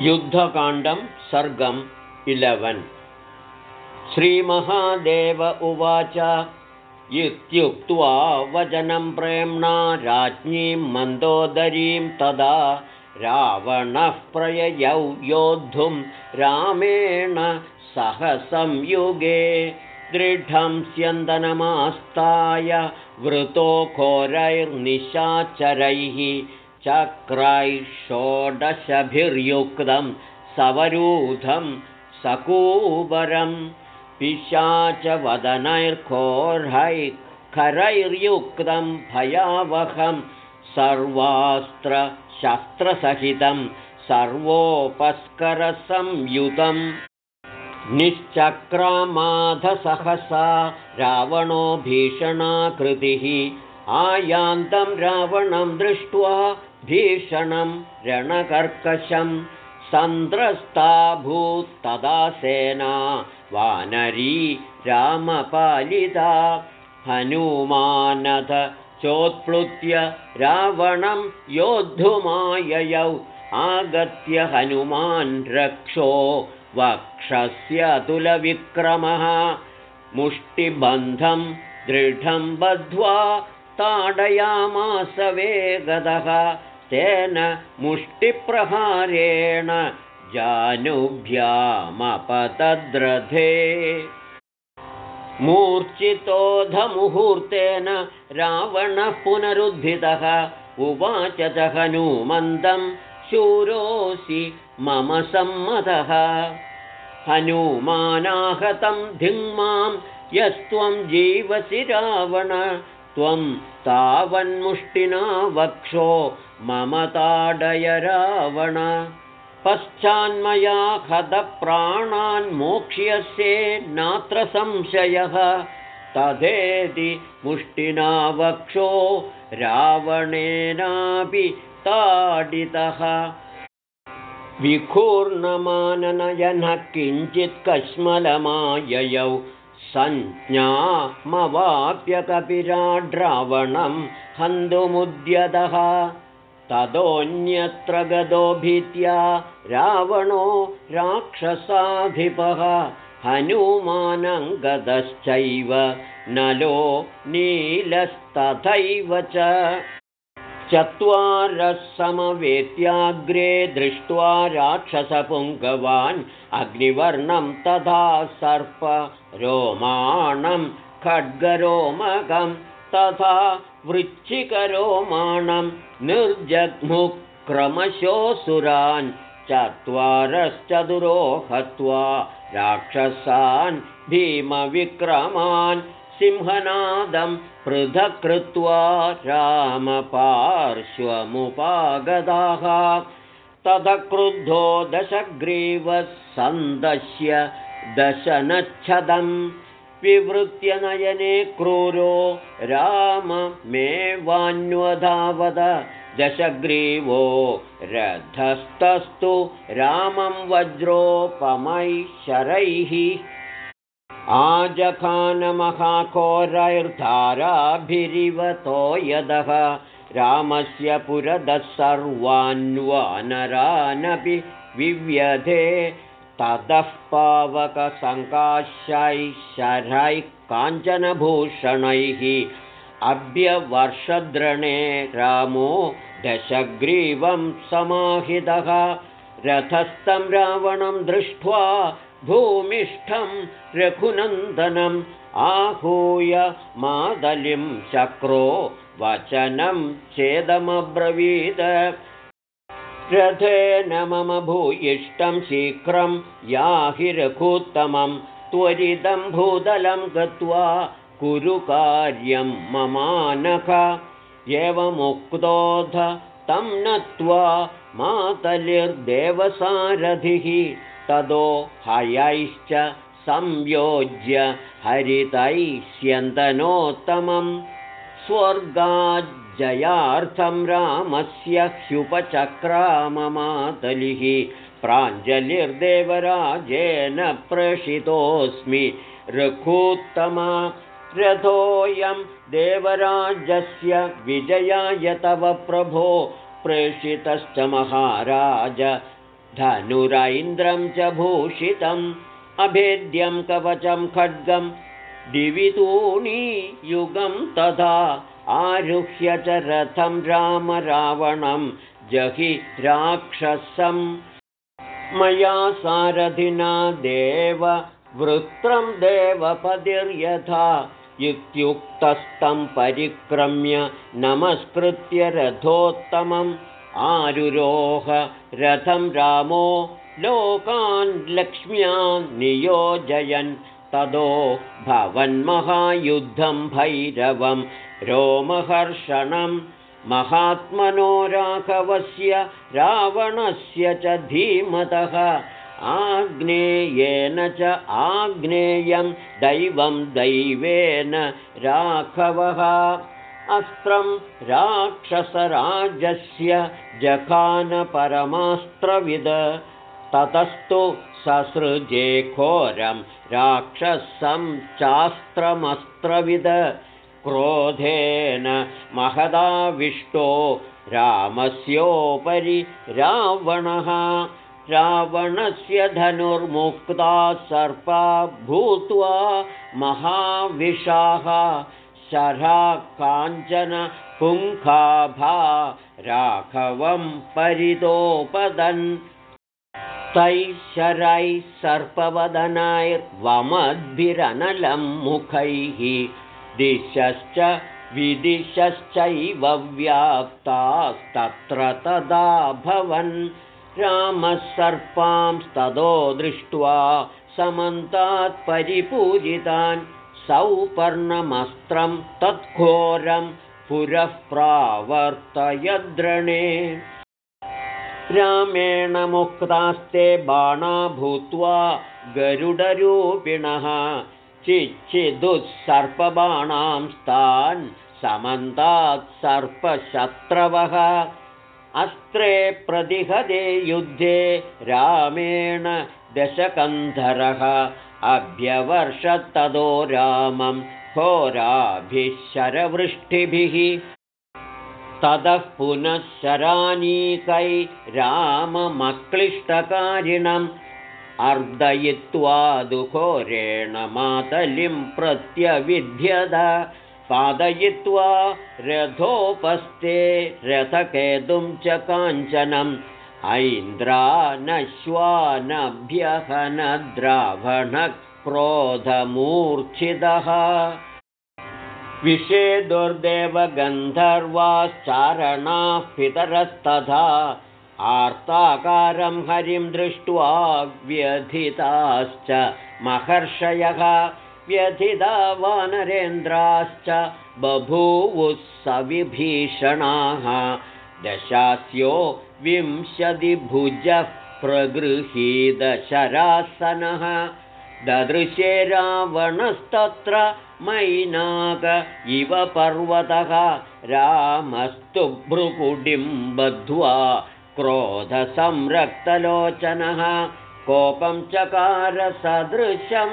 युद्धकाण्डं सर्गम् eleven. श्रीमहादेव उवाच इत्युक्त्वा वचनं प्रेम्णा राज्ञीं मन्दोदरीं तदा रावणः प्रययौ योद्धुं रामेण सह संयुगे दृढं स्यन्दनमास्ताय वृतो घोरैर्निशाचरैः चक्रैषोडशभिर्युक्तं सवरूधं सकूबरं पिशाचवदनैर्घोर्हैः भयावहं सर्वास्त्रशस्त्रसहितं सर्वोपस्करसंयुतं निश्चक्रामाधसहसा रावणो भीषणाकृतिः आयान्तं रावणं दृष्ट्वा भीषणं रणकर्कशं सन्द्रस्ताभूत्तदा सेना वानरी रामपालिता हनुमानथ चोत्प्लुत्य रावणं योद्धुमाययौ आगत्य हनुमान् रक्षो वक्षस्यतुलविक्रमः मुष्टिबन्धं दृढं बद्ध्वा ताडयामास वेगदः तेन मुष्टिप्रहारेण जानुभ्यामपतद्रथे। मूर्छितोधमुहूर्तेन रावणः पुनरुद्धितः उवाच च हनुमन्दं शूरोऽसि मम सम्मतः। हनुमानाहतं धिङ्मां यस्त्वं जीवसि रावण त्वं तावन्मुष्टिना वक्षो मम ताडय रावण पश्चान्मया हतप्राणान् मोक्ष्यसे नात्र संशयः। तथेति मुष्टिना वक्षो रावणेनापि ताडितः। विखूर्णमाननयनः किञ्चित् कश्मलमाययौ सञ्ज्ञामवाप्यकपिराड्रावणं हन्तुमुद्यतः ततोऽन्यत्र गतो भीत्या रावणो राक्षसाधिपः हनुमानङ्गतश्चैव नलो नीलस्तथैव च। चत्वारः समवेत्याग्रे दृष्ट्वा राक्षसपुङ्गवान् अग्निवर्णं तथा सर्प रोमाणं खड्गरोमकं तथा वृच्छिकरोमाणं निर्जग्मुक्रमशोऽसुरान् चत्वारश्चतुरो हत्वा राक्षसान् भीमविक्रमान् सिंहनादं पृथक् कृत्वा क्रुद्धो दशग्रीवः सन्दश्य दशनच्छदं विवृत्य नयने क्रूरो राममेवान्वधावद दशग्रीवो रथस्तस्तु रामं वज्रोपमैः शरैः। आजखानमहाकोरैर्धाराभिरिवतो यदः रामस्य पुरदः सर्वान्वानरानपि विव्यधे ततः पावकसङ्काशैः शरैः काञ्चनभूषणैः अभ्यवर्षद्रणे रामो दशग्रीवं समाहितः। रथस्थं रावणं दृष्ट्वा भूमिष्ठं रघुनन्दनम् आहूय मादलिं चक्रो वचनं चेदमब्रवीद रथेन मम भूयिष्ठं शीघ्रं याहि रघुत्तमं त्वरितं भूदलं गत्वा कुरु कार्यं ममानख। एवमुक्तोऽध तं नत्वा मातलिर्देवसारथिः तदो हयैश्च संयोज्य हरितैष्यन्तनोत्तमं स्वर्गाज्जयार्थं रामस्य ह्युपचक्राममातलिः प्राञ्जलिर्देवराजेन प्रेषितोऽस्मि रघूत्तमा रथोऽयं देवराजस्य विजयाय तव प्रभो। प्रेषितश्च महाराज धनुरैन्द्रं च भूषितम् अभेद्यं कवचं खड्गं दिवितूणी युगं तथा आरुह्य च रथं राम रावणं जहि राक्षसम् मया सारथिना देव वृत्रं देवपदिर्यथा इत्युक्तस्तं परिक्रम्य नमस्कृत्य रथोत्तमम्। आरुरोह रथं रामो लोकान् लक्ष्म्यान् नियोजयन् तदो भवन्महायुद्धं भैरवं रोमहर्षणं महात्मनो राघवस्य रावणस्य च धीमतः आग्नेयेन च आग्नेयं दैवं दैवेन राघवः अस्त्रं राक्षसराजस्य जखानपरमास्त्रविद ततस्तु ससृजे घोरं राक्षसं चास्त्रमस्त्रविद क्रोधेन महदाविष्टो रामस्योपरि रावणः। रावणस्य धनुर्मुक्ता सर्पा भूत्वा महाविशाः शरा काञ्चन पुङ्खाभा राघवं परितोपदन् तैः शरैः सर्पवदनैर्वमद्भिरनलं मुखैः दिशश्च विदिशश्चैव व्याप्तास्तत्र तदा भवन् रामः सर्पांस्ततो दृष्ट्वा समन्तात् परिपूजितान् सौपर्णमस्त्रं तत्घोरं पुरः प्रावर्तयद्रणे रामेण मुक्तास्ते बाणा भूत्वा गरुडरूपिणः चिच्चिदुःसर्पबाणांस्तान् समन्तात् सर्पशत्रवः। अस्त्रे प्रतिहदे युद्धे रामेण दशकन्धरः अभ्यवर्षत्तदो रामं होराभिः शरवृष्टिभिः ततः पुनः शरानीकै राममक्लिष्टकारिणम् अर्दयित्वा दुघोरेण मातलिं प्रत्यविध्यद। पादयित्वा रथोपस्थे रथकेतुं च काञ्चनम् ऐन्द्रानश्वानभ्यहनद्रावणक्रोधमूर्च्छितः विषे दुर्देवगन्धर्वाश्चारणाः पितरस्तथा आर्ताकारं हरिं दृष्ट्वा व्यथिताश्च महर्षयः व्यथिता वानरेन्द्राश्च बभूवुः सविभीषणाः दशास्यो विंशतिभुजः प्रगृहीतशरासनः ददृशे रावणस्तत्र मैनाक इव पर्वतः। रामस्तु भ्रुकुटिं बद्ध्वा क्रोधसंरक्तलोचनः। कोपं चकारसदृशं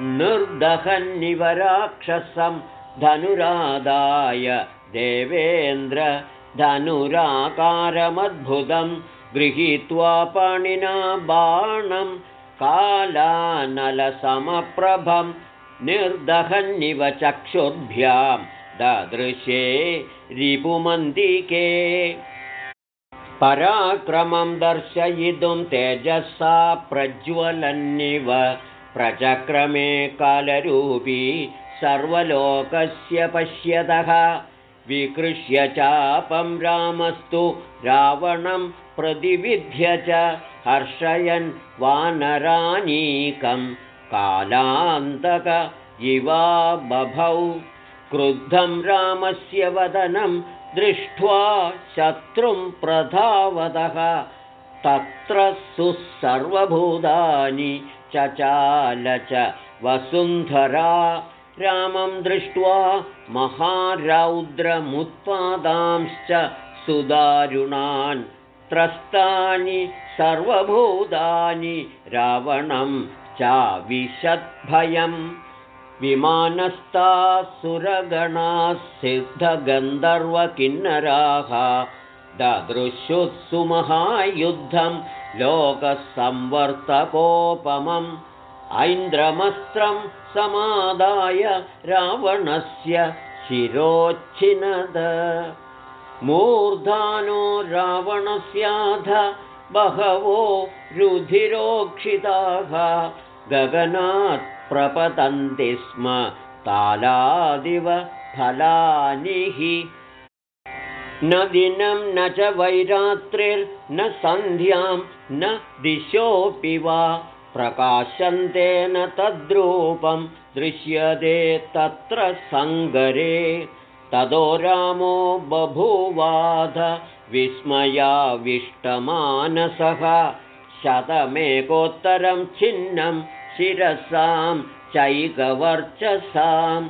निर्दहन्निवराक्षसं धनुरादाय देवेन्द्र धनुराकारमद्भुतं गृहीत्वा पाणिना बाणं कालानलसमप्रभं निर्दहन्निव चक्षुर्भ्यां ददृशे रिपुमन्दिके पराक्रमं दर्शयितुं तेजसा प्रज्वलन्निव प्रचक्रमे कालरूपी सर्वलोकस्य पश्यतः। विकृष्य चापं रामस्तु रावणं प्रतिविध्य च हर्षयन् वानरानीकं कालान्तक इवा बभौ। क्रुद्धं रामस्य वदनं दृष्ट्वा शत्रुं प्रधावतः तत्र सुसर्वभूतानि चचाल च वसुन्धरा। रामं दृष्ट्वा महारौद्रमुत्पादांश्च सुदारुणान् त्रस्तानि सर्वभूतानि रावणं चाविशद्भयम् विमानस्था सुरगणाः सिद्धगन्धर्वकिन्नराः ददृशुत्सुमहायुद्धं लोकसंवर्तकोपमम् ऐन्द्रमस्त्रं समादाय रावणस्य शिरोच्छिनद मूर्धानो रावणस्याध बहवो रुधिरोक्षिताः। गगनात् प्रपतन्ति स्म तालादिव फलानि हि। न दिनं न च वैरात्रिर्न सन्ध्यां न दिशोऽपि वा। प्रकाशन्तेन तद्रूपं दृश्यते तत्र सङ्गरे ततो रामो बभूवाध विस्मयाविष्टमानसः। शतमेकोत्तरं छिन्नं शिरसां चैकवर्चसां।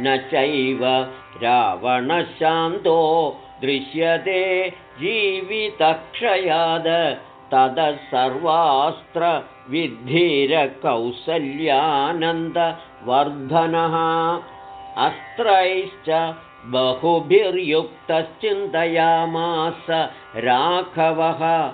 न चैव रावणशान्तो दृश्यते जीवितक्षयाद ततः सर्वास्त्रविद्धिरकौसल्यानन्दवर्धनः। अस्त्रैश्च बहुभिर्युक्तश्चिन्तयामास राघवः।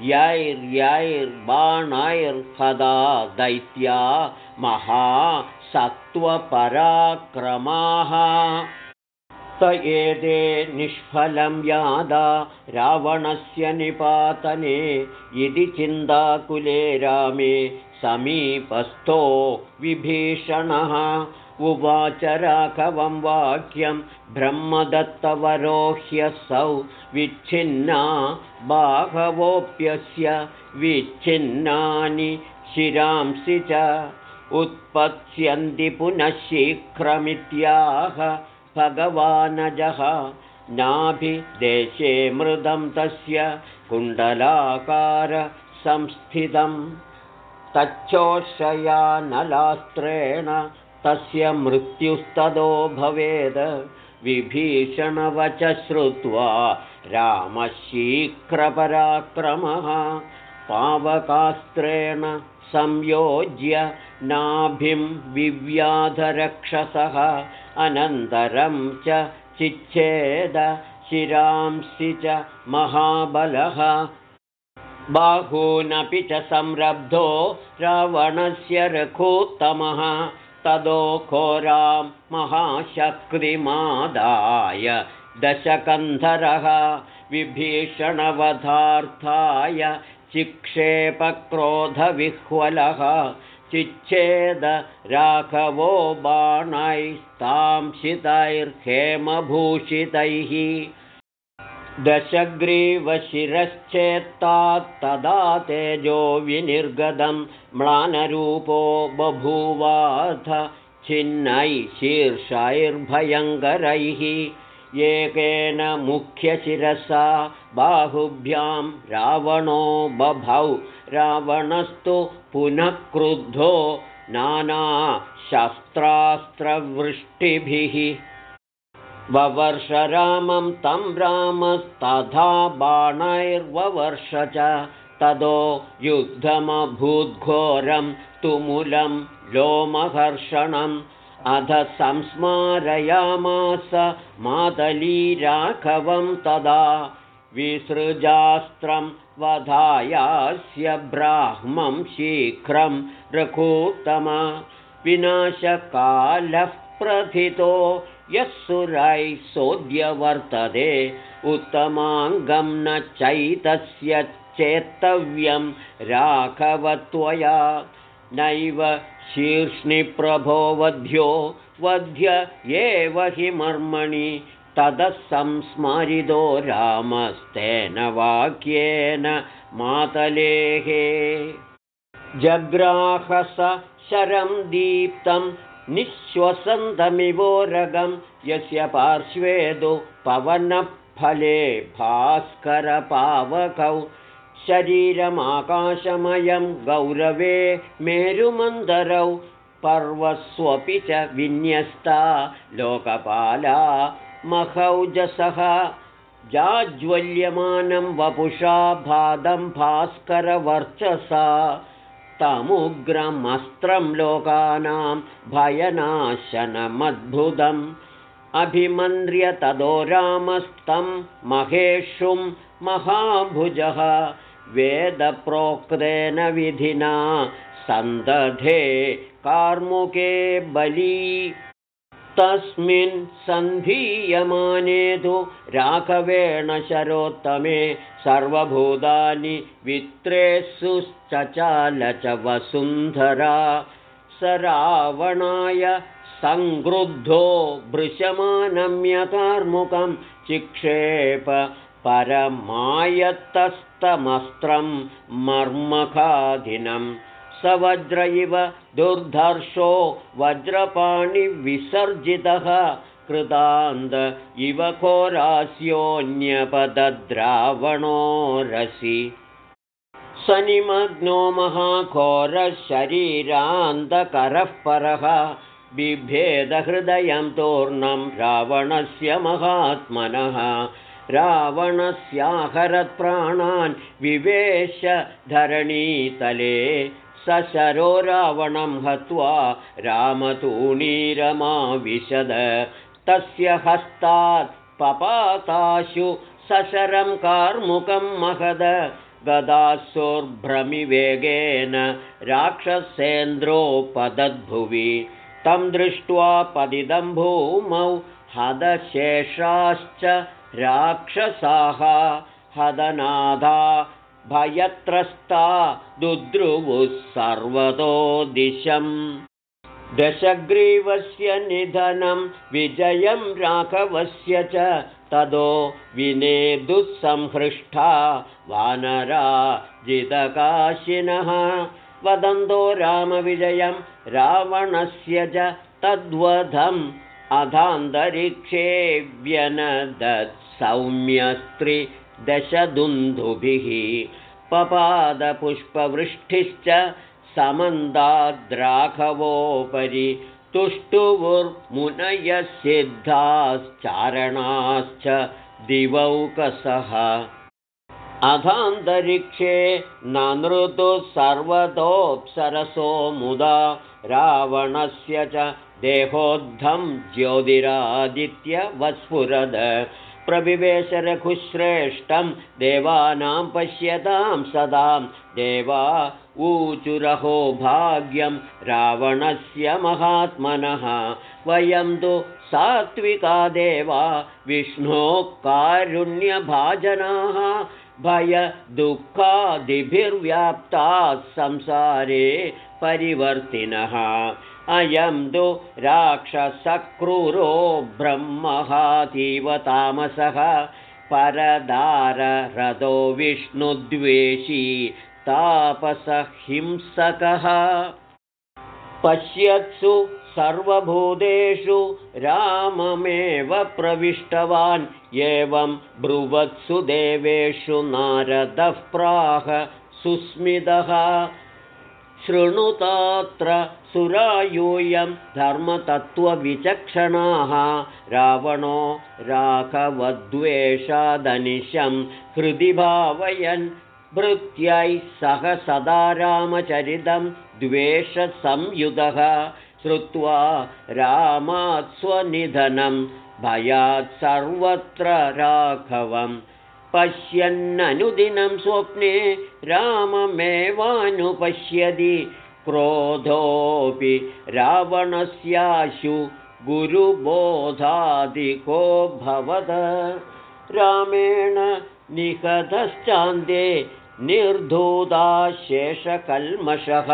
यैर्यैर्बाणैर्हदा दैत्या महासत्त्वपराक्रमाः। त एते निष्फलं यादा रावणस्य निपातने इति चिन्ताकुले रामे समीपस्थो विभीषणः उवाच राघवं वाक्यं ब्रह्मदत्तवरोह्यसौ विच्छिन्ना बाहवोऽप्यस्य विच्छिन्नानि शिरांसि च उत्पत्स्यन्ति पुनः शीघ्रमित्याह भगवानजः नाभिदेशे मृदं तस्य कुण्डलाकारसंस्थितं तच्छोषयानलास्त्रेण तस्य मृत्युस्तदो भवेद। विभीषणवच श्रुत्वा रामशीघ्रपराक्रमः पावकास्त्रेण संयोज्य नाभिं विव्याधरक्षसः अनन्तरं च चिच्छेद शिरांसि च महाबलः। बाहूनपि च संरब्धो रावणस्य रघोत्तमः तदो घोरां महाशक्तिमादाय दशकन्धरः विभीषणवधार्थाय चिक्षेपक्रोधविह्वलः चिच्छेद राघवो बाणैस्तांसितैर्हेमभूषितैः दशग्रीवशिरश्चेत्तात्तदा तेजो विनिर्गतं म्लानरूपो बभूवाथ छिन्नैः शीर्षैर्भयङ्करैः। एकेन मुख्यशिरसा बाहुभ्यां रावणो बभौ। रावणस्तु पुनः क्रुद्धो नानाशस्त्रास्त्रवृष्टिभिः ववर्ष रामं तं रामस्तथा बाणैर्ववर्ष च तदो युद्धमभूद्घोरं तुमुलं लोमहर्षणम् अध संस्मारयामास मातलीराघवं तदा विसृजास्त्रं वधायास्य ब्राह्मं शीघ्रं रघूत्तम विनाशकालः प्रथितो यः सुरैः सोऽद्य उत्तमाङ्गं न चैतस्य चेत्तव्यं राघवत्वया। नैव शीर्ष्णिप्रभो वध्यो वध्य एव हि मर्मणि ततः संस्मरितो रामस्तेन वाक्येन मातलेः। जग्राहस शरं दीप्तं निःश्वसन्तमिवोरगं यस्य पार्श्वेदु पवनफले भास्करपावकौ। शरीरमाकाशमयं गौरवे मेरुमन्दरौ पर्वस्वपि च विन्यस्ता लोकपाला महौजसः जाज्वल्यमानं वपुषा भादं भास्करवर्चसा तमुग्रमस्त्रं लोकानां भयनाशनमद्भुतम्। अभिमन्त्र्य तदो रामस्तं महेशुं महाभुजः। वेदप्रोक्तेन विधिना सन्दधे कार्मुके बली तस्मिन् सन्धीयमाने तु राघवेण शरोत्तमे सर्वभूतानि वित्रेषुश्चचाल च वसुन्धरा। स रावणाय सङ्क्रुद्धो भृशमानम्यकार्मुकं चिक्षेप परमायत्तस्तमस्त्रं मर्मखाधिनम् स वज्र इव दुर्धर्षो वज्रपाणिविसर्जितः कृतान्त इव घोरास्योऽन्यपदद्रावणोरसि सनिमग्नो महाघोरशरीरान्तकरः परः। बिभेदहृदयं तूर्णं रावणस्य महात्मनः। रावणस्याहरत्प्राणान् विवेश धरणीतले सशरो रावणं हत्वा रामतूणीरमाविशद तस्य हस्तात् पपाताशु सशरं कार्मुकं महद। गदासुर्भ्रमिवेगेन राक्षसेन्द्रोपदद्भुवि तं दृष्ट्वा पदिदं भूमौ हदशेषाश्च राक्षसाः। हदनादा भयत्रस्ता दुद्रुवुः सर्वतो दिशम्। दशग्रीवस्य निधनं विजयं राघवस्य च तदो विनेदुःसंहृष्टा वानरा जितकाशिनः। वदन्तो रामविजयं रावणस्य च तद्वधम् अधान्तरिक्षे व्यनदत्सौम्यस्त्रिदशदुन्दुभिः पपादपुष्पवृष्टिश्च समन्दाद्राघवोपरि तुष्टुवुर्मुनयसिद्धाश्चारणाश्च दिवौकसः। अधान्तरिक्षे ननृतुः सर्वतोऽप्सरसो मुदा रावणस्य च देहोद्धं ज्योतिरादित्यवस्फुरद प्रविवेशरघुश्रेष्ठं देवानां पश्यतां सदां। देवा ऊचुरहो भाग्यं रावणस्य महात्मनः। वयं तु सात्विका देवा विष्णोः कारुण्यभाजनाः। भयदुःखादिभिर्व्याप्ताः संसारे परिवर्तिनः। अयं तु राक्षसक्रूरो ब्रह्महातीव तामसः। परदाररथो विष्णुद्वेषी तापसहिंसकः। पश्यत्सु सर्वभूतेषु राममेव प्रविष्टवान्। एवं ब्रुवत्सु देवेषु नारदः प्राह सुस्मितः शृणुतात्र सुरायूयं धर्मतत्त्वविचक्षणाः। रावणो राघवद्वेषादनिशं हृदि भावयन् भृत्यै सह सदा रामचरितं द्वेषसंयुधः। श्रुत्वा रामात् स्वनिधनं भयात् सर्वत्र राघवम् पश्यन्ननुदिनं स्वप्ने राममेवानुपश्यति क्रोधोऽपि रावणस्याशु गुरुबोधादिको भवद। रामेण निकतश्चान्ते निर्धूताशेषकल्मषः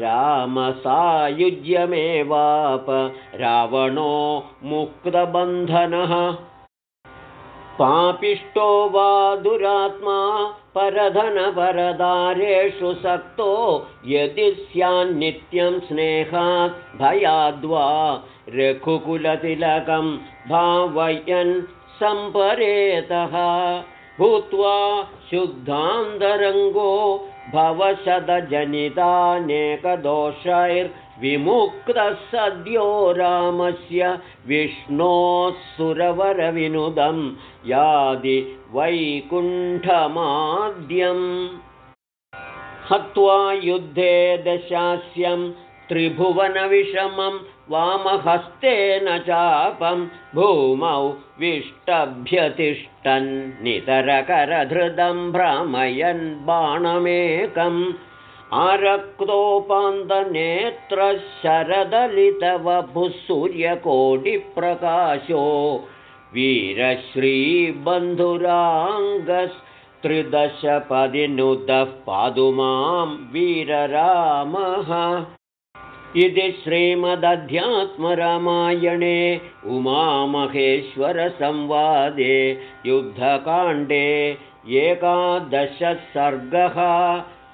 रामसायुज्यमेवाप रावणो मुक्तबन्धनः पापिष्टो वा दुरात्मा परधनपरदारेषु सक्तो यदि स्यान्नित्यं स्नेहात् भयाद्वा रघुकुलतिलकं भावयन् सम्परेतः। भूत्वा शुद्धान्तरङ्गो भवशतजनितानेकदोषैर्विमुक्तः सद्यो रामस्य विष्णोः सुरवरविनुदं यादि वैकुण्ठमाद्यम्। हत्वा युद्धे दशास्यं त्रिभुवनविषमं वामहस्तेन चापं भूमौ विष्टभ्यतिष्ठन्नितरकरधृतं भ्रामयन् बाणमेकम् आरक्तोपान्तनेत्रः शरदलितवभुः सूर्यकोटिप्रकाशो वीरश्रीबन्धुराङ्गस्त्रिदशपदिनुतः पादु मां वीररामः। इति श्रीमदध्यात्मरामायणे उमामहेश्वरसंवादे युद्धकाण्डे एकादशः सर्गः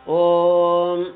ॐ